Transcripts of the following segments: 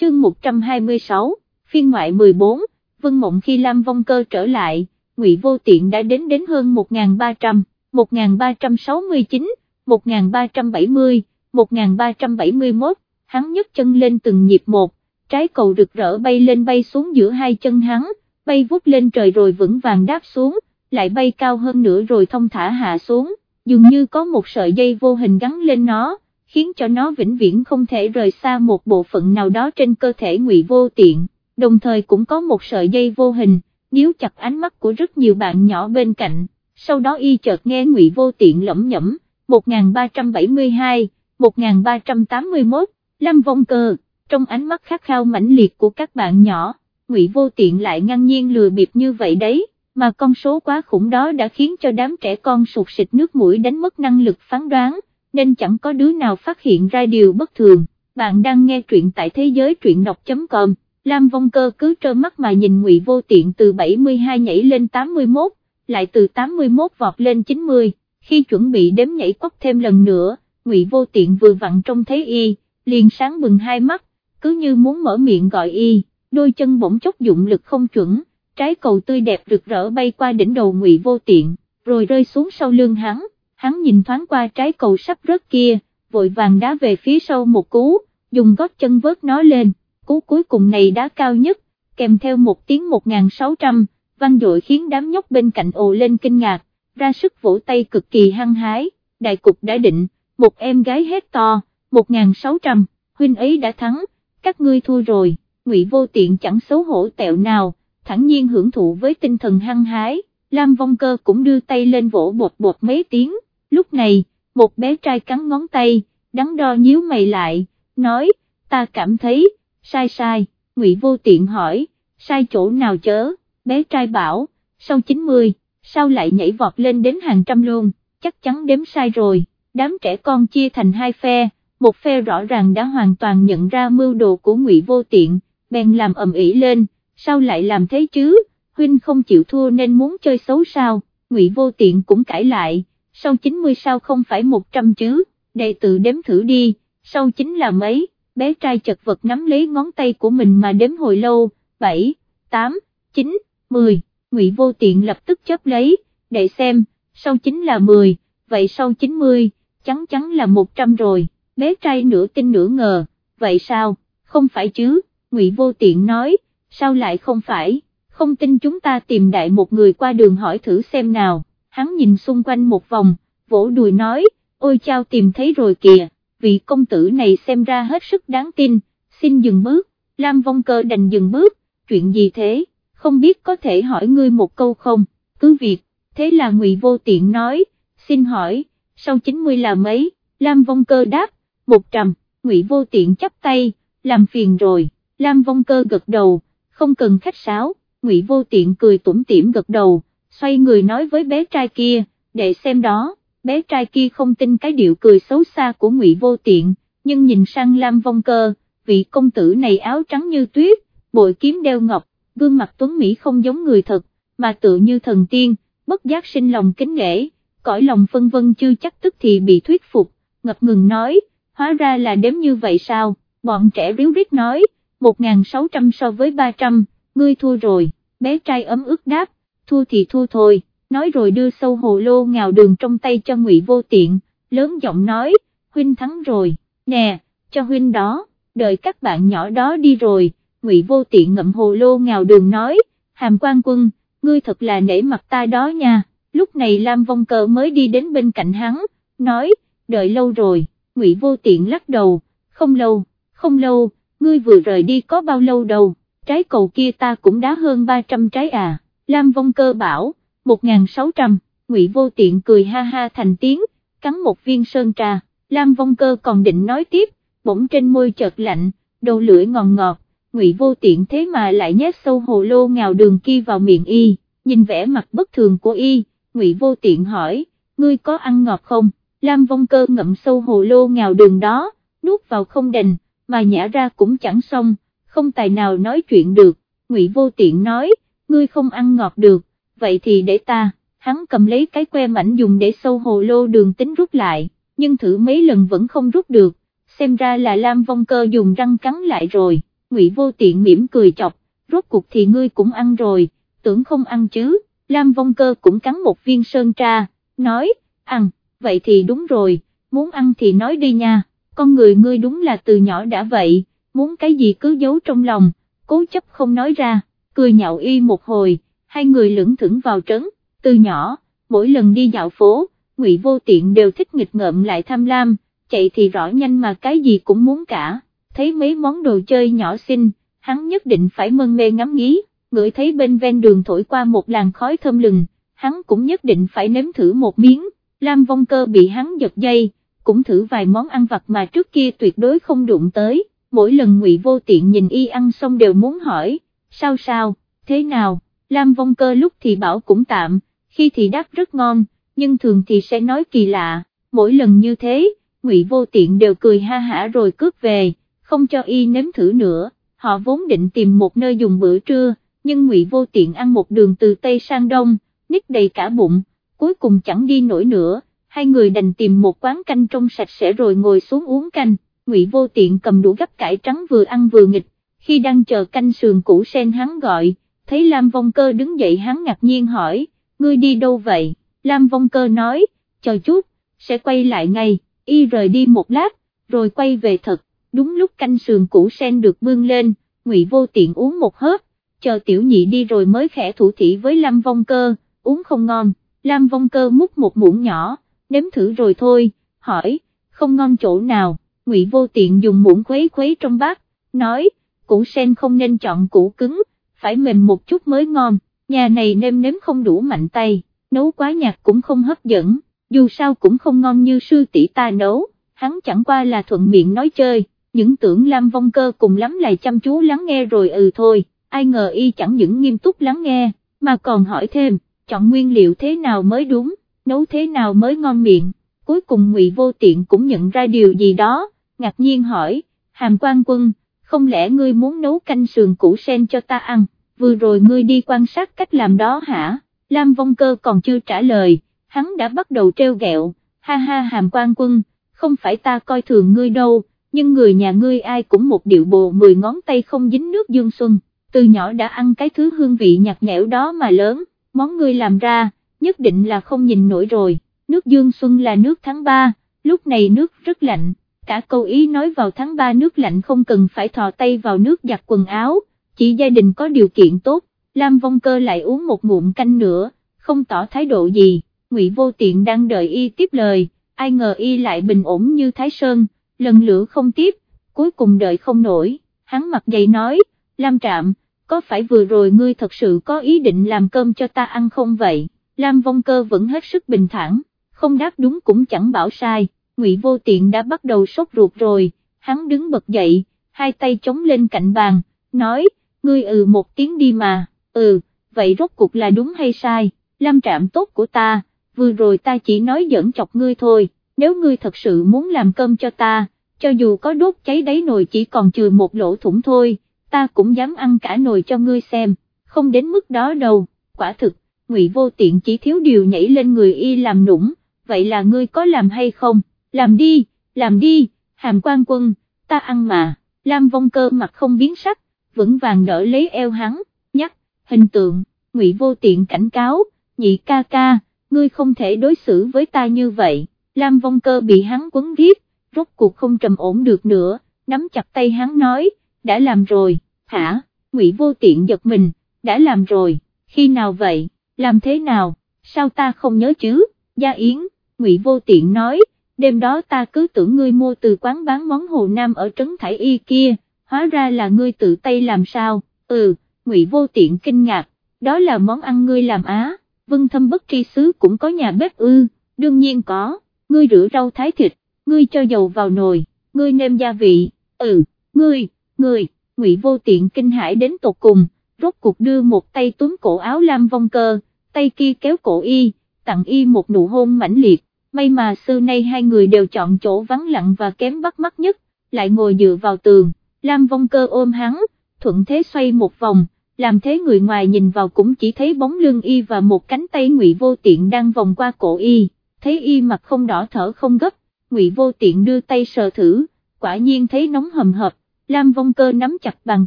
chương 126, phiên ngoại 14, Vân Mộng khi Lam Vong Cơ trở lại, Ngụy Vô Tiện đã đến đến hơn 1.300, 1.369, 1.370, 1371, hắn nhấc chân lên từng nhịp một, trái cầu rực rỡ bay lên bay xuống giữa hai chân hắn, bay vút lên trời rồi vững vàng đáp xuống, lại bay cao hơn nữa rồi thông thả hạ xuống, dường như có một sợi dây vô hình gắn lên nó, khiến cho nó vĩnh viễn không thể rời xa một bộ phận nào đó trên cơ thể ngụy vô tiện, đồng thời cũng có một sợi dây vô hình, níu chặt ánh mắt của rất nhiều bạn nhỏ bên cạnh, sau đó y chợt nghe ngụy vô tiện lẩm nhẩm, 1372, 1381, Lâm Vong Cơ, trong ánh mắt khát khao mãnh liệt của các bạn nhỏ, ngụy vô tiện lại ngang nhiên lừa bịp như vậy đấy, mà con số quá khủng đó đã khiến cho đám trẻ con sụt sịt nước mũi đánh mất năng lực phán đoán, nên chẳng có đứa nào phát hiện ra điều bất thường. Bạn đang nghe truyện tại thế giới truyện đọc.com, Lam Vong Cơ cứ trơ mắt mà nhìn ngụy vô tiện từ 72 nhảy lên 81, lại từ 81 vọt lên 90, khi chuẩn bị đếm nhảy quất thêm lần nữa, ngụy vô tiện vừa vặn trông thấy y, liền sáng bừng hai mắt, cứ như muốn mở miệng gọi y, đôi chân bỗng chốc dụng lực không chuẩn, trái cầu tươi đẹp rực rỡ bay qua đỉnh đầu ngụy vô tiện, rồi rơi xuống sau lưng hắn, hắn nhìn thoáng qua trái cầu sắp rớt kia, vội vàng đá về phía sau một cú, dùng gót chân vớt nó lên, cú cuối cùng này đá cao nhất, kèm theo một tiếng 1600, vang dội khiến đám nhóc bên cạnh ồ lên kinh ngạc, ra sức vỗ tay cực kỳ hăng hái, đại cục đã định, một em gái hét to, 1600, huynh ấy đã thắng, các ngươi thua rồi, ngụy vô tiện chẳng xấu hổ tẹo nào, thẳng nhiên hưởng thụ với tinh thần hăng hái, Lam Vong Cơ cũng đưa tay lên vỗ bột bột mấy tiếng, lúc này, một bé trai cắn ngón tay, đắn đo nhíu mày lại, nói, ta cảm thấy, sai sai, ngụy vô tiện hỏi, sai chỗ nào chớ, bé trai bảo, sau 90, sao lại nhảy vọt lên đến hàng trăm luôn, chắc chắn đếm sai rồi, đám trẻ con chia thành hai phe, một phe rõ ràng đã hoàn toàn nhận ra mưu đồ của ngụy vô tiện, bèn làm ầm ĩ lên, sao lại làm thế chứ, huynh không chịu thua nên muốn chơi xấu sao, ngụy vô tiện cũng cãi lại, sau 90 sao không phải 100 chứ, đệ tử đếm thử đi, sau chính là mấy, bé trai chật vật nắm lấy ngón tay của mình mà đếm hồi lâu, 7, 8, 9, 10, ngụy vô tiện lập tức chớp lấy, để xem, sau chính là 10, vậy sau 90, chắn chắn là 100 rồi, bé trai nửa tin nửa ngờ, vậy sao, không phải chứ, ngụy vô tiện nói, sao lại không phải, không tin chúng ta tìm đại một người qua đường hỏi thử xem nào, hắn nhìn xung quanh một vòng, vỗ đùi nói, ôi chao tìm thấy rồi kìa, vị công tử này xem ra hết sức đáng tin, xin dừng bước, Lam Vong Cơ đành dừng bước, chuyện gì thế, không biết có thể hỏi ngươi một câu không, cứ việc, thế là ngụy vô tiện nói, xin hỏi, sau 90 là mấy, Lam Vong Cơ đáp, 100, ngụy vô tiện chắp tay, làm phiền rồi, Lam Vong Cơ gật đầu, không cần khách sáo, ngụy vô tiện cười tủm tỉm gật đầu, xoay người nói với bé trai kia, để xem đó, bé trai kia không tin cái điệu cười xấu xa của ngụy vô tiện, nhưng nhìn sang Lam Vong Cơ, vị công tử này áo trắng như tuyết, bội kiếm đeo ngọc, gương mặt tuấn Mỹ không giống người thật, mà tự như thần tiên, bất giác sinh lòng kính nghệ, cõi lòng phân vân chưa chắc tức thì bị thuyết phục, ngập ngừng nói, hóa ra là đếm như vậy sao, bọn trẻ ríu rít nói, 1.600 so với 300, ngươi thua rồi, bé trai ấm ức đáp, thua thì thua thôi, nói rồi đưa sâu hồ lô ngào đường trong tay cho ngụy vô tiện, lớn giọng nói, huynh thắng rồi, nè, cho huynh đó, đợi các bạn nhỏ đó đi rồi, ngụy vô tiện ngậm hồ lô ngào đường nói, hàm quan quân, ngươi thật là nể mặt ta đó nha, lúc này Lam Vong Cờ mới đi đến bên cạnh hắn, nói, đợi lâu rồi, ngụy vô tiện lắc đầu, không lâu, không lâu, ngươi vừa rời đi có bao lâu đâu, trái cầu kia ta cũng đá hơn 300 trái à, Lam Vong Cơ bảo, 1.600, Ngụy Vô Tiện cười ha ha thành tiếng, cắn một viên sơn trà, Lam Vong Cơ còn định nói tiếp, bỗng trên môi chợt lạnh, đầu lưỡi ngọt ngọt, Ngụy Vô Tiện thế mà lại nhét sâu hồ lô ngào đường kia vào miệng y, nhìn vẻ mặt bất thường của y, Ngụy Vô Tiện hỏi, ngươi có ăn ngọt không, Lam Vong Cơ ngậm sâu hồ lô ngào đường đó, nuốt vào không đành, mà nhả ra cũng chẳng xong, không tài nào nói chuyện được, Ngụy Vô Tiện nói, ngươi không ăn ngọt được, vậy thì để ta, hắn cầm lấy cái que mảnh dùng để sâu hồ lô đường tính rút lại, nhưng thử mấy lần vẫn không rút được, xem ra là Lam Vong Cơ dùng răng cắn lại rồi, Ngụy Vô Tiện mỉm cười chọc, rốt cuộc thì ngươi cũng ăn rồi, tưởng không ăn chứ, Lam Vong Cơ cũng cắn một viên sơn tra, nói, ăn, vậy thì đúng rồi, muốn ăn thì nói đi nha, con người ngươi đúng là từ nhỏ đã vậy, muốn cái gì cứ giấu trong lòng, cố chấp không nói ra, cười nhạo y một hồi, hai người lưỡng thưởng vào trấn, từ nhỏ, mỗi lần đi dạo phố, Ngụy Vô Tiện đều thích nghịch ngợm lại tham lam, chạy thì rõ nhanh mà cái gì cũng muốn cả, thấy mấy món đồ chơi nhỏ xinh, hắn nhất định phải mân mê ngắm nghí, ngửi thấy bên ven đường thổi qua một làn khói thơm lừng, hắn cũng nhất định phải nếm thử một miếng, Lam Vong Cơ bị hắn giật dây, cũng thử vài món ăn vặt mà trước kia tuyệt đối không đụng tới, mỗi lần Ngụy Vô Tiện nhìn y ăn xong đều muốn hỏi, sao sao, thế nào, Lam Vong Cơ lúc thì bảo cũng tạm, khi thì đáp rất ngon, nhưng thường thì sẽ nói kỳ lạ, mỗi lần như thế, Ngụy Vô Tiện đều cười ha hả rồi cướp về, không cho y nếm thử nữa, họ vốn định tìm một nơi dùng bữa trưa, nhưng Ngụy Vô Tiện ăn một đường từ Tây sang Đông, nít đầy cả bụng, cuối cùng chẳng đi nổi nữa, hai người đành tìm một quán canh trong sạch sẽ rồi ngồi xuống uống canh, Ngụy Vô Tiện cầm đũa gấp cải trắng vừa ăn vừa nghịch, khi đang chờ canh sườn củ sen hắn gọi, thấy Lam Vong Cơ đứng dậy hắn ngạc nhiên hỏi, ngươi đi đâu vậy, Lam Vong Cơ nói, chờ chút, sẽ quay lại ngay, y rời đi một lát, rồi quay về thật, đúng lúc canh sườn củ sen được bưng lên, Ngụy Vô Tiện uống một hớp, chờ tiểu nhị đi rồi mới khẽ thủ thị với Lam Vong Cơ, uống không ngon, Lam Vong Cơ múc một muỗng nhỏ, nếm thử rồi thôi, hỏi, không ngon chỗ nào, Ngụy Vô Tiện dùng muỗng khuấy khuấy trong bát, nói, củ sen không nên chọn củ cứng, phải mềm một chút mới ngon, nhà này nêm nếm không đủ mạnh tay, nấu quá nhạt cũng không hấp dẫn, dù sao cũng không ngon như sư tỷ ta nấu, hắn chẳng qua là thuận miệng nói chơi, những tưởng Lam Vong Cơ cùng lắm là chăm chú lắng nghe rồi ừ thôi, ai ngờ y chẳng những nghiêm túc lắng nghe, mà còn hỏi thêm, chọn nguyên liệu thế nào mới đúng, nấu thế nào mới ngon miệng, cuối cùng Ngụy Vô Tiện cũng nhận ra điều gì đó, ngạc nhiên hỏi, Hàm Quan Quân, không lẽ ngươi muốn nấu canh sườn củ sen cho ta ăn, vừa rồi ngươi đi quan sát cách làm đó hả, Lam Vong Cơ còn chưa trả lời, hắn đã bắt đầu treo gẹo, ha ha Hàm Quan Quân, không phải ta coi thường ngươi đâu, nhưng người nhà ngươi ai cũng một điệu bộ mười ngón tay không dính nước dương xuân, từ nhỏ đã ăn cái thứ hương vị nhạt nhẽo đó mà lớn, món ngươi làm ra, nhất định là không nhìn nổi rồi, nước dương xuân là nước tháng 3, lúc này nước rất lạnh, cả câu ý nói vào tháng 3 nước lạnh không cần phải thò tay vào nước giặt quần áo, chỉ gia đình có điều kiện tốt, Lam Vong Cơ lại uống một ngụm canh nữa, không tỏ thái độ gì, Ngụy Vô Tiện đang đợi y tiếp lời, ai ngờ y lại bình ổn như Thái Sơn, lần lửa không tiếp, cuối cùng đợi không nổi, hắn mặt dày nói, Lam Trạm, có phải vừa rồi ngươi thật sự có ý định làm cơm cho ta ăn không vậy, Lam Vong Cơ vẫn hết sức bình thản, không đáp đúng cũng chẳng bảo sai, Ngụy Vô Tiện đã bắt đầu sốt ruột rồi, hắn đứng bật dậy, hai tay chống lên cạnh bàn, nói, ngươi ừ một tiếng đi mà, ừ, vậy rốt cuộc là đúng hay sai, Lam Trạm tốt của ta, vừa rồi ta chỉ nói giỡn chọc ngươi thôi nếu ngươi thật sự muốn làm cơm cho ta, cho dù có đốt cháy đáy nồi chỉ còn trừ một lỗ thủng thôi, ta cũng dám ăn cả nồi cho ngươi xem, không đến mức đó đâu, quả thực, ngụy vô tiện chỉ thiếu điều nhảy lên người y làm nũng, vậy là ngươi có làm hay không, làm đi, làm đi, hàm quan quân, ta ăn mà, Lam vong cơ mặt không biến sắc, vững vàng đỡ lấy eo hắn, nhắc, hình tượng, ngụy vô tiện cảnh cáo, nhị ca ca, ngươi không thể đối xử với ta như vậy. Lam Vong Cơ bị hắn quấn riết, rốt cuộc không trầm ổn được nữa, nắm chặt tay hắn nói, đã làm rồi, hả, Ngụy Vô Tiện giật mình, đã làm rồi, khi nào vậy, làm thế nào, sao ta không nhớ chứ, Gia Yến, Ngụy Vô Tiện nói, đêm đó ta cứ tưởng ngươi mua từ quán bán món Hồ Nam ở Trấn Thải Y kia, hóa ra là ngươi tự tay làm sao, ừ, Ngụy Vô Tiện kinh ngạc, đó là món ăn ngươi làm á, Vân Thâm Bất Tri Sứ cũng có nhà bếp ư, đương nhiên có ngươi rửa rau thái thịt, ngươi cho dầu vào nồi, ngươi nêm gia vị, ừ, ngươi, ngươi, ngụy vô tiện kinh hãi đến tột cùng, rốt cuộc đưa một tay túm cổ áo lam vong cơ, tay kia kéo cổ y, tặng y một nụ hôn mãnh liệt, may mà xưa nay hai người đều chọn chỗ vắng lặng và kém bắt mắt nhất, lại ngồi dựa vào tường, lam vong cơ ôm hắn, thuận thế xoay một vòng, làm thế người ngoài nhìn vào cũng chỉ thấy bóng lưng y và một cánh tay ngụy vô tiện đang vòng qua cổ y. Thấy y mặt không đỏ thở không gấp, ngụy vô tiện đưa tay sờ thử, quả nhiên thấy nóng hầm hập, Lam Vong Cơ nắm chặt bàn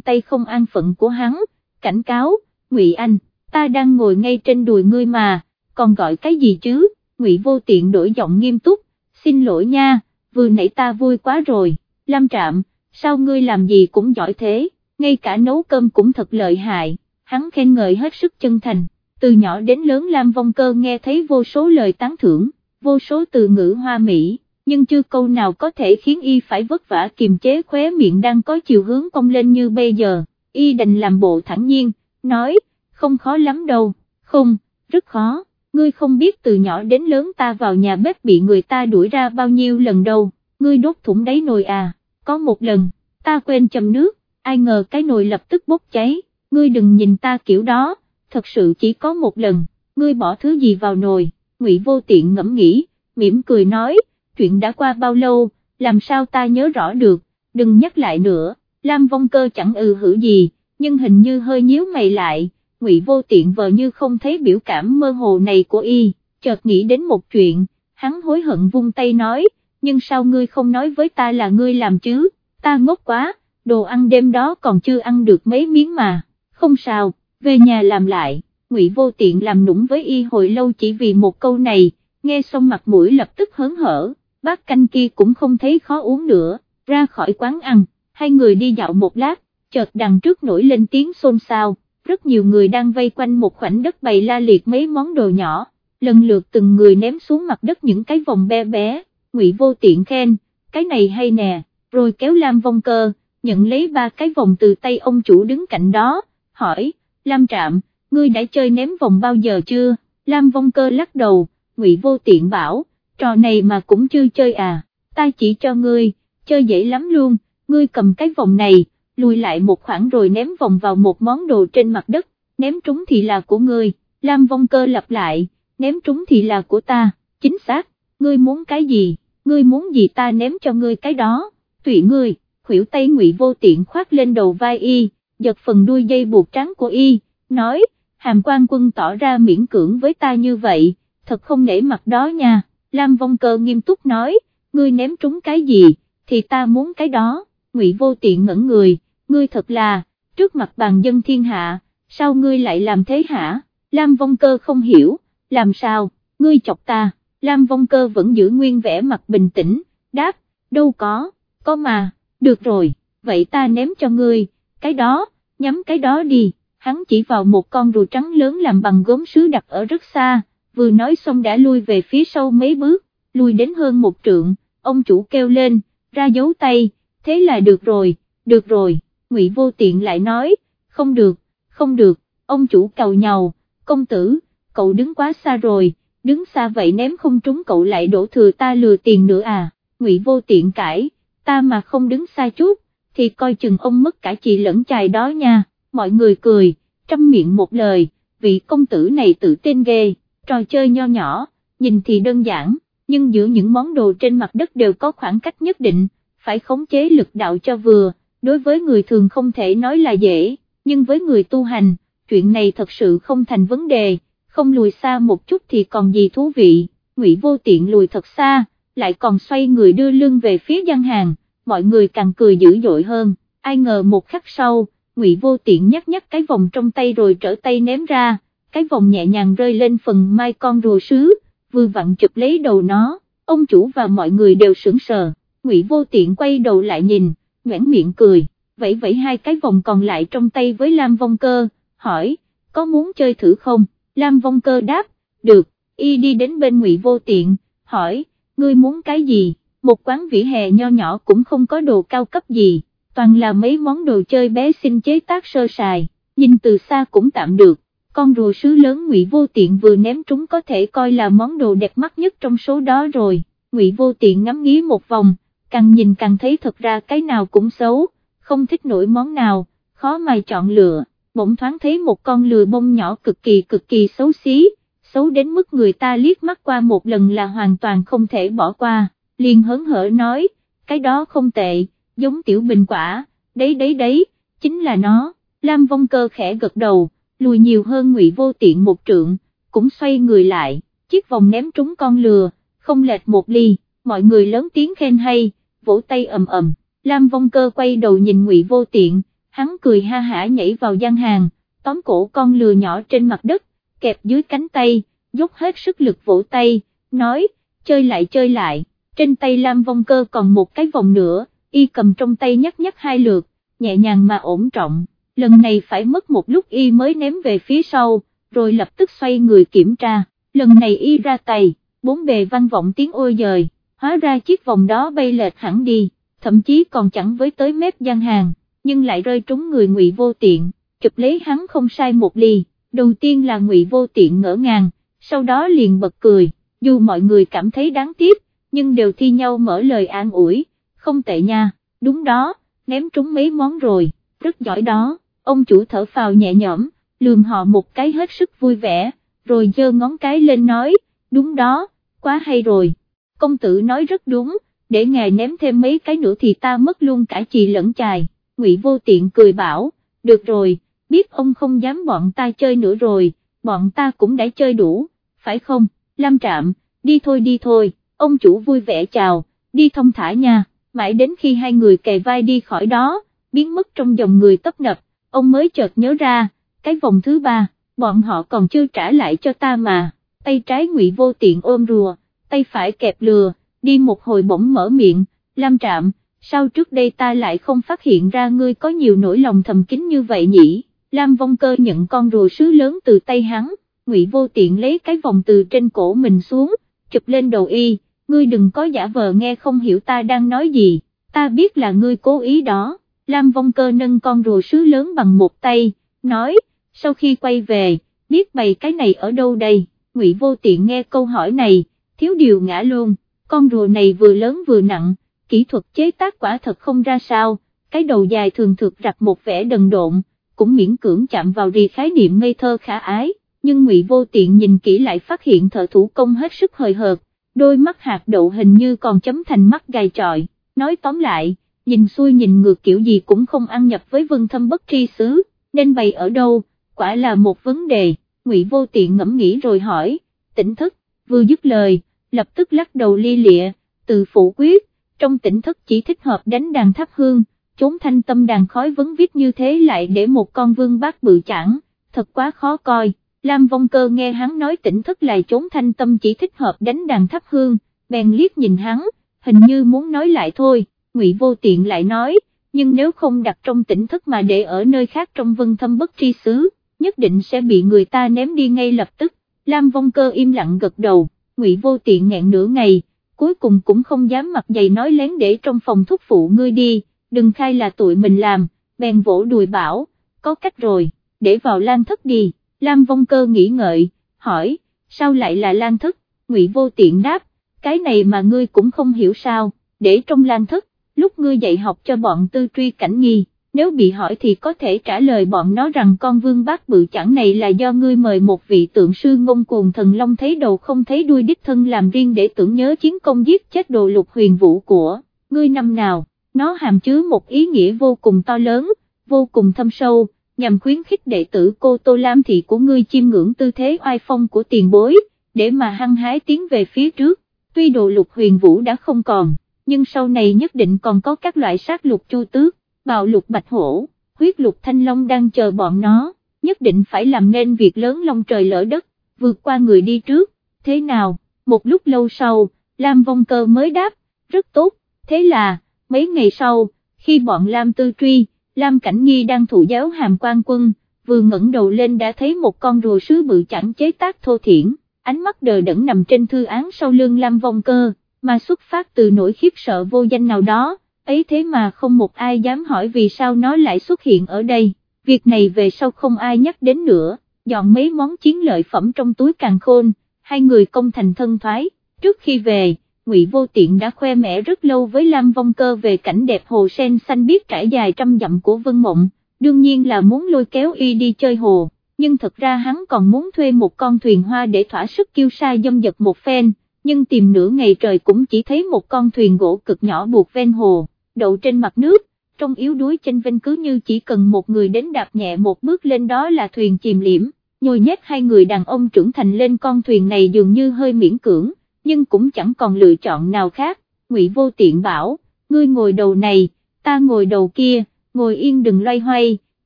tay không an phận của hắn, cảnh cáo, Ngụy Anh, ta đang ngồi ngay trên đùi ngươi mà, còn gọi cái gì chứ, Ngụy Vô Tiện đổi giọng nghiêm túc, xin lỗi nha, vừa nãy ta vui quá rồi, Lam Trạm, sao ngươi làm gì cũng giỏi thế, ngay cả nấu cơm cũng thật lợi hại, hắn khen ngợi hết sức chân thành, từ nhỏ đến lớn Lam Vong Cơ nghe thấy vô số lời tán thưởng, vô số từ ngữ hoa mỹ nhưng chưa câu nào có thể khiến y phải vất vả kiềm chế khóe miệng đang có chiều hướng cong lên như bây giờ, y đành làm bộ thẳng nhiên, nói, không khó lắm đâu, không, rất khó, ngươi không biết từ nhỏ đến lớn ta vào nhà bếp bị người ta đuổi ra bao nhiêu lần đâu, ngươi đốt thủng đáy nồi à, có một lần, ta quên châm nước, ai ngờ cái nồi lập tức bốc cháy, ngươi đừng nhìn ta kiểu đó, thật sự chỉ có một lần, ngươi bỏ thứ gì vào nồi, ngụy vô tiện ngẫm nghĩ, mỉm cười nói, chuyện đã qua bao lâu, làm sao ta nhớ rõ được, đừng nhắc lại nữa, Lam Vong Cơ chẳng ừ hử gì, nhưng hình như hơi nhíu mày lại, ngụy vô tiện vờ như không thấy biểu cảm mơ hồ này của y, chợt nghĩ đến một chuyện, hắn hối hận vung tay nói, nhưng sao ngươi không nói với ta là ngươi làm chứ, ta ngốc quá, đồ ăn đêm đó còn chưa ăn được mấy miếng mà, không sao, về nhà làm lại, ngụy vô tiện làm nũng với y hồi lâu chỉ vì một câu này, nghe xong mặt mũi lập tức hớn hở. Bát canh kia cũng không thấy khó uống nữa, ra khỏi quán ăn, hai người đi dạo một lát, chợt đằng trước nổi lên tiếng xôn xao, rất nhiều người đang vây quanh một khoảnh đất bày la liệt mấy món đồ nhỏ, lần lượt từng người ném xuống mặt đất những cái vòng bé bé, ngụy vô tiện khen, cái này hay nè, rồi kéo Lam vong cơ, nhận lấy ba cái vòng từ tay ông chủ đứng cạnh đó, hỏi, Lam Trạm, ngươi đã chơi ném vòng bao giờ chưa, Lam vong cơ lắc đầu, ngụy vô tiện bảo, trò này mà cũng chưa chơi à, ta chỉ cho ngươi, chơi dễ lắm luôn, ngươi cầm cái vòng này, lùi lại một khoảng rồi ném vòng vào một món đồ trên mặt đất, ném trúng thì là của ngươi, Lam Vong Cơ lặp lại, ném trúng thì là của ta, chính xác, ngươi muốn cái gì, ngươi muốn gì ta ném cho ngươi cái đó, tùy ngươi, khuỷu tay ngụy vô tiện khoát lên đầu vai y, giật phần đuôi dây buộc trắng của y, nói, hàm quan quân tỏ ra miễn cưỡng với ta như vậy, thật không nể mặt đó nha. Lam Vong Cơ nghiêm túc nói, ngươi ném trúng cái gì, thì ta muốn cái đó, Ngụy Vô Tiện ngẩn người, ngươi thật là, trước mặt bàn dân thiên hạ, sao ngươi lại làm thế hả, Lam Vong Cơ không hiểu, làm sao, ngươi chọc ta, Lam Vong Cơ vẫn giữ nguyên vẻ mặt bình tĩnh, đáp, đâu có, có mà, được rồi, vậy ta ném cho ngươi, cái đó, nhắm cái đó đi, hắn chỉ vào một con rùa trắng lớn làm bằng gốm sứ đặt ở rất xa, vừa nói xong đã lui về phía sau mấy bước, lui đến hơn một trượng, ông chủ kêu lên, ra dấu tay, thế là được rồi, được rồi, ngụy vô tiện lại nói, không được, không được, ông chủ cầu nhau, công tử, cậu đứng quá xa rồi, đứng xa vậy ném không trúng cậu lại đổ thừa ta lừa tiền nữa à, ngụy vô tiện cãi, ta mà không đứng xa chút, thì coi chừng ông mất cả chị lẫn chài đó nha, mọi người cười, trăm miệng một lời, vị công tử này tự tên ghê trò chơi nho nhỏ, nhìn thì đơn giản, nhưng giữa những món đồ trên mặt đất đều có khoảng cách nhất định, phải khống chế lực đạo cho vừa, đối với người thường không thể nói là dễ, nhưng với người tu hành, chuyện này thật sự không thành vấn đề, không lùi xa một chút thì còn gì thú vị, ngụy vô tiện lùi thật xa, lại còn xoay người đưa lưng về phía gian hàng, mọi người càng cười dữ dội hơn, ai ngờ một khắc sau, ngụy vô tiện nhắc nhắc cái vòng trong tay rồi trở tay ném ra, cái vòng nhẹ nhàng rơi lên phần mai con rùa sứ, vừa vặn chụp lấy đầu nó, ông chủ và mọi người đều sững sờ, Ngụy Vô Tiện quay đầu lại nhìn, nhoảng miệng cười, vẫy vẫy hai cái vòng còn lại trong tay với Lam Vong Cơ, hỏi, có muốn chơi thử không, Lam Vong Cơ đáp, được, y đi đến bên Ngụy Vô Tiện, hỏi, ngươi muốn cái gì, một quán vỉa hè nho nhỏ cũng không có đồ cao cấp gì, toàn là mấy món đồ chơi bé xinh chế tác sơ sài, nhìn từ xa cũng tạm được. Con rùa sứ lớn Ngụy Vô Tiện vừa ném trúng có thể coi là món đồ đẹp mắt nhất trong số đó rồi, Ngụy Vô Tiện ngắm nghía một vòng, càng nhìn càng thấy thật ra cái nào cũng xấu, không thích nổi món nào, khó mà chọn lựa, bỗng thoáng thấy một con lừa bông nhỏ cực kỳ cực kỳ xấu xí, xấu đến mức người ta liếc mắt qua một lần là hoàn toàn không thể bỏ qua, liền hớn hở nói, cái đó không tệ, giống tiểu bình quả, đấy đấy đấy, chính là nó, Lam Vong Cơ khẽ gật đầu lùi nhiều hơn ngụy vô tiện một trượng, cũng xoay người lại, chiếc vòng ném trúng con lừa, không lệch một ly, mọi người lớn tiếng khen hay, vỗ tay ầm ầm, Lam Vong Cơ quay đầu nhìn Ngụy Vô Tiện, hắn cười ha hả nhảy vào gian hàng, tóm cổ con lừa nhỏ trên mặt đất, kẹp dưới cánh tay, dốc hết sức lực vỗ tay, nói, chơi lại chơi lại, trên tay Lam Vong Cơ còn một cái vòng nữa, y cầm trong tay nhắc nhắc hai lượt, nhẹ nhàng mà ổn trọng, lần này phải mất một lúc y mới ném về phía sau, rồi lập tức xoay người kiểm tra, lần này y ra tay, bốn bề vang vọng tiếng ôi dời, hóa ra chiếc vòng đó bay lệch hẳn đi, thậm chí còn chẳng với tới mép gian hàng, nhưng lại rơi trúng người ngụy vô tiện, chụp lấy hắn không sai một ly, đầu tiên là ngụy vô tiện ngỡ ngàng, sau đó liền bật cười, dù mọi người cảm thấy đáng tiếc, nhưng đều thi nhau mở lời an ủi, không tệ nha, đúng đó, ném trúng mấy món rồi, rất giỏi đó, ông chủ thở phào nhẹ nhõm, lườm họ một cái hết sức vui vẻ, rồi giơ ngón cái lên nói, đúng đó, quá hay rồi, công tử nói rất đúng, để ngài ném thêm mấy cái nữa thì ta mất luôn cả chì lẫn chài, ngụy vô tiện cười bảo, được rồi, biết ông không dám bọn ta chơi nữa rồi, bọn ta cũng đã chơi đủ, phải không, Lam Trạm, đi thôi đi thôi, ông chủ vui vẻ chào, đi thông thả nha, mãi đến khi hai người kề vai đi khỏi đó, biến mất trong dòng người tấp nập, ông mới chợt nhớ ra, cái vòng thứ ba, bọn họ còn chưa trả lại cho ta mà, tay trái ngụy vô tiện ôm rùa, tay phải kẹp lừa, đi một hồi bỗng mở miệng, Lam Trạm, sao trước đây ta lại không phát hiện ra ngươi có nhiều nỗi lòng thầm kín như vậy nhỉ, Lam Vong Cơ nhận con rùa sứ lớn từ tay hắn, ngụy vô tiện lấy cái vòng từ trên cổ mình xuống, chụp lên đầu y, ngươi đừng có giả vờ nghe không hiểu ta đang nói gì, ta biết là ngươi cố ý đó, Lam Vong Cơ nâng con rùa sứ lớn bằng một tay, nói, sau khi quay về, biết bày cái này ở đâu đây, Ngụy Vô Tiện nghe câu hỏi này, thiếu điều ngã luôn, con rùa này vừa lớn vừa nặng, kỹ thuật chế tác quả thật không ra sao, cái đầu dài thường thực rặt một vẻ đần độn, cũng miễn cưỡng chạm vào rì khái niệm ngây thơ khả ái, nhưng Ngụy Vô Tiện nhìn kỹ lại phát hiện thợ thủ công hết sức hời hợt, đôi mắt hạt đậu hình như còn chấm thành mắt gai trọi, nói tóm lại, nhìn xuôi nhìn ngược kiểu gì cũng không ăn nhập với vân thâm bất tri xứ, nên bày ở đâu, quả là một vấn đề, Ngụy Vô Tiện ngẫm nghĩ rồi hỏi, tỉnh thức, vừa dứt lời, lập tức lắc đầu ly lịa, từ phủ quyết, trong tỉnh thức chỉ thích hợp đánh đàn thắp hương, trốn thanh tâm đàn khói vấn viết như thế lại để một con vương bát bự chẳng, thật quá khó coi. Lam Vong Cơ nghe hắn nói tỉnh thức lại trốn thanh tâm chỉ thích hợp đánh đàn thắp hương, bèn liếc nhìn hắn, hình như muốn nói lại thôi, Ngụy Vô Tiện lại nói, nhưng nếu không đặt trong tỉnh thức mà để ở nơi khác trong vân thâm bất tri xứ, nhất định sẽ bị người ta ném đi ngay lập tức, Lam Vong Cơ im lặng gật đầu, Ngụy Vô Tiện nghẹn nửa ngày, cuối cùng cũng không dám mặt dày nói lén để trong phòng thúc phụ ngươi đi, đừng khai là tụi mình làm, bèn vỗ đùi bảo, có cách rồi, để vào lan thất đi. Lam Vong Cơ nghĩ ngợi, hỏi, sao lại là lan thức, Ngụy Vô Tiện đáp, cái này mà ngươi cũng không hiểu sao, để trong lan thức, lúc ngươi dạy học cho bọn tư truy cảnh nghi, nếu bị hỏi thì có thể trả lời bọn nó rằng con vương bác bự chẳng này là do ngươi mời một vị tượng sư ngông cuồng thần long thấy đầu không thấy đuôi đích thân làm riêng để tưởng nhớ chiến công giết chết đồ lục huyền vũ của, ngươi năm nào, nó hàm chứa một ý nghĩa vô cùng to lớn, vô cùng thâm sâu nhằm khuyến khích đệ tử cô Tô Lam Thị của ngươi chiêm ngưỡng tư thế oai phong của tiền bối, để mà hăng hái tiến về phía trước, tuy đồ lục huyền vũ đã không còn, nhưng sau này nhất định còn có các loại sát lục chu tước, bạo lục bạch hổ, huyết lục thanh long đang chờ bọn nó, nhất định phải làm nên việc lớn long trời lỡ đất, vượt qua người đi trước, thế nào, một lúc lâu sau, Lam Vong Cơ mới đáp, rất tốt, thế là, mấy ngày sau, khi bọn Lam Tư Truy, Lam Cảnh Nghi đang thụ giáo hàm quan quân, vừa ngẩng đầu lên đã thấy một con rùa sứ bự chẳng chế tác thô thiển, ánh mắt đờ đẫn nằm trên thư án sau lưng Lam Vong Cơ, mà xuất phát từ nỗi khiếp sợ vô danh nào đó, ấy thế mà không một ai dám hỏi vì sao nó lại xuất hiện ở đây, việc này về sau không ai nhắc đến nữa, dọn mấy món chiến lợi phẩm trong túi càng khôn, hai người công thành thân thoái, trước khi về. Ngụy Vô Tiện đã khoe mẽ rất lâu với Lam Vong Cơ về cảnh đẹp hồ sen xanh biết trải dài trăm dặm của Vân Mộng, đương nhiên là muốn lôi kéo y đi chơi hồ, nhưng thật ra hắn còn muốn thuê một con thuyền hoa để thỏa sức kiêu sa dâm dật một phen, nhưng tìm nửa ngày trời cũng chỉ thấy một con thuyền gỗ cực nhỏ buộc ven hồ, đậu trên mặt nước, trong yếu đuối chênh vinh cứ như chỉ cần một người đến đạp nhẹ một bước lên đó là thuyền chìm liễm, nhồi nhét hai người đàn ông trưởng thành lên con thuyền này dường như hơi miễn cưỡng nhưng cũng chẳng còn lựa chọn nào khác, Ngụy Vô Tiện bảo, ngươi ngồi đầu này, ta ngồi đầu kia, ngồi yên đừng loay hoay,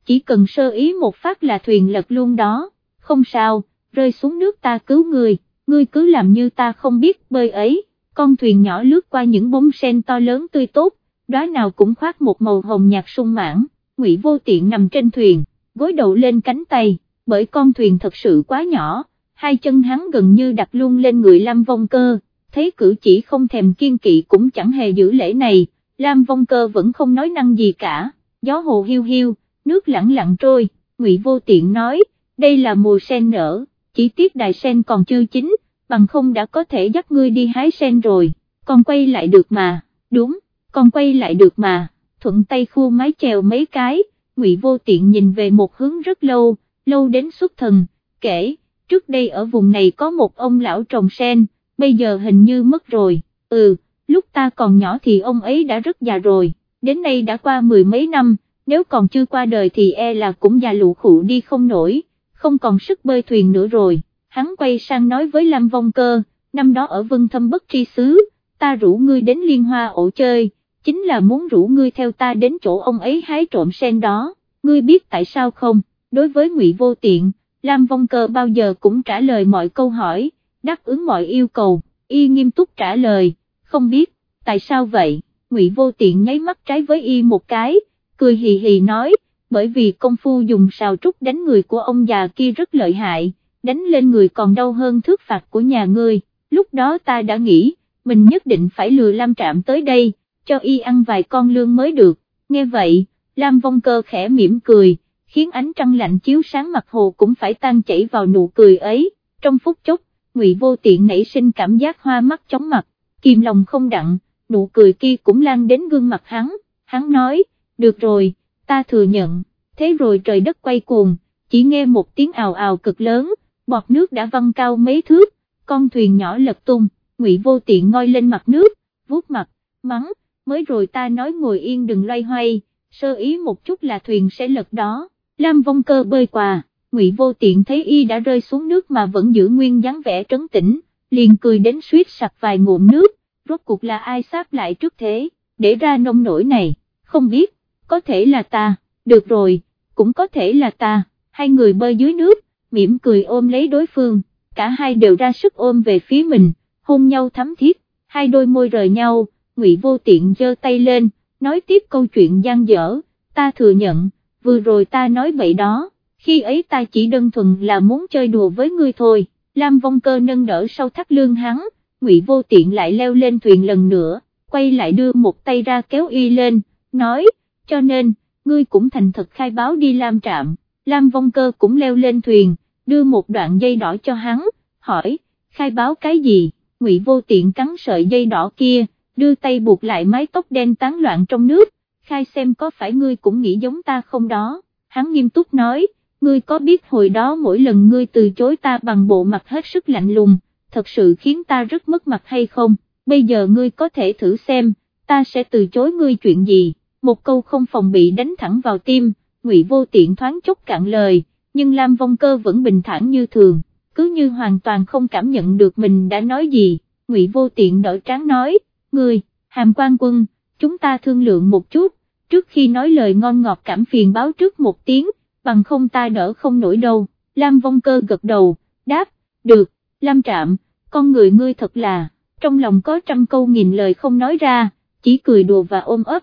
chỉ cần sơ ý một phát là thuyền lật luôn đó, không sao, rơi xuống nước ta cứu người, ngươi cứ làm như ta không biết bơi ấy, con thuyền nhỏ lướt qua những bóng sen to lớn tươi tốt, đóa nào cũng khoác một màu hồng nhạt sung mãn, ngụy vô tiện nằm trên thuyền, gối đầu lên cánh tay, bởi con thuyền thật sự quá nhỏ, hai chân hắn gần như đặt luôn lên người Lam Vong Cơ, thấy cử chỉ không thèm kiên kỵ cũng chẳng hề giữ lễ này, Lam Vong Cơ vẫn không nói năng gì cả, gió hồ hiu hiu, nước lặng lặng trôi, Ngụy Vô Tiện nói, đây là mùa sen nở, chỉ tiếc đài sen còn chưa chín, bằng không đã có thể dắt ngươi đi hái sen rồi, còn quay lại được mà, đúng, còn quay lại được mà, thuận tay khu mái chèo mấy cái, Ngụy Vô Tiện nhìn về một hướng rất lâu, lâu đến xuất thần, kể, trước đây ở vùng này có một ông lão trồng sen, bây giờ hình như mất rồi, ừ, lúc ta còn nhỏ thì ông ấy đã rất già rồi, đến nay đã qua mười mấy năm, nếu còn chưa qua đời thì e là cũng già lụ khụ đi không nổi, không còn sức bơi thuyền nữa rồi, hắn quay sang nói với Lam Vong Cơ, năm đó ở Vân Thâm Bất Tri Xứ, ta rủ ngươi đến Liên Hoa ổ chơi, chính là muốn rủ ngươi theo ta đến chỗ ông ấy hái trộm sen đó, ngươi biết tại sao không, đối với ngụy Vô Tiện, Lam Vong Cơ bao giờ cũng trả lời mọi câu hỏi, đáp ứng mọi yêu cầu, y nghiêm túc trả lời, không biết, tại sao vậy, ngụy Vô Tiện nháy mắt trái với y một cái, cười hì hì nói, bởi vì công phu dùng sào trúc đánh người của ông già kia rất lợi hại, đánh lên người còn đau hơn thước phạt của nhà ngươi, lúc đó ta đã nghĩ, mình nhất định phải lừa Lam Trạm tới đây, cho y ăn vài con lương mới được, nghe vậy, Lam Vong Cơ khẽ mỉm cười, khiến ánh trăng lạnh chiếu sáng mặt hồ cũng phải tan chảy vào nụ cười ấy, trong phút chốc, Ngụy Vô Tiện nảy sinh cảm giác hoa mắt chóng mặt, kìm lòng không đặng, nụ cười kia cũng lan đến gương mặt hắn, hắn nói, được rồi, ta thừa nhận, thế rồi trời đất quay cuồng, chỉ nghe một tiếng ào ào cực lớn, bọt nước đã văng cao mấy thước, con thuyền nhỏ lật tung, ngụy vô tiện ngoi lên mặt nước, vuốt mặt, mắng, mới rồi ta nói ngồi yên đừng loay hoay, sơ ý một chút là thuyền sẽ lật đó, Lam vong cơ bơi qua, ngụy vô tiện thấy y đã rơi xuống nước mà vẫn giữ nguyên dáng vẻ trấn tĩnh, liền cười đến suýt sặc vài ngụm nước, rốt cuộc là ai sáp lại trước thế, để ra nông nổi này, không biết, có thể là ta, được rồi, cũng có thể là ta, hai người bơi dưới nước, mỉm cười ôm lấy đối phương, cả hai đều ra sức ôm về phía mình, hôn nhau thắm thiết, hai đôi môi rời nhau, ngụy vô tiện giơ tay lên, nói tiếp câu chuyện gian dở, ta thừa nhận, vừa rồi ta nói vậy đó, khi ấy ta chỉ đơn thuần là muốn chơi đùa với ngươi thôi, Lam Vong Cơ nâng đỡ sau thắt lương hắn, ngụy vô tiện lại leo lên thuyền lần nữa, quay lại đưa một tay ra kéo y lên, nói, cho nên, ngươi cũng thành thật khai báo đi Lam Trạm, Lam Vong Cơ cũng leo lên thuyền, đưa một đoạn dây đỏ cho hắn, hỏi, khai báo cái gì, ngụy vô tiện cắn sợi dây đỏ kia, đưa tay buộc lại mái tóc đen tán loạn trong nước, khai xem có phải ngươi cũng nghĩ giống ta không đó, hắn nghiêm túc nói, ngươi có biết hồi đó mỗi lần ngươi từ chối ta bằng bộ mặt hết sức lạnh lùng, thật sự khiến ta rất mất mặt hay không, bây giờ ngươi có thể thử xem, ta sẽ từ chối ngươi chuyện gì? Một câu không phòng bị đánh thẳng vào tim, ngụy vô tiện thoáng chốc cạn lời, nhưng Lam Vong Cơ vẫn bình thản như thường, cứ như hoàn toàn không cảm nhận được mình đã nói gì, ngụy vô tiện đỡ tráng nói, người, hàm quan quân, chúng ta thương lượng một chút, trước khi nói lời ngon ngọt cảm phiền báo trước một tiếng, bằng không ta đỡ không nổi đâu, Lam Vong Cơ gật đầu, đáp, được, Lam Trạm, con người ngươi thật là, trong lòng có trăm câu nghìn lời không nói ra, chỉ cười đùa và ôm ấp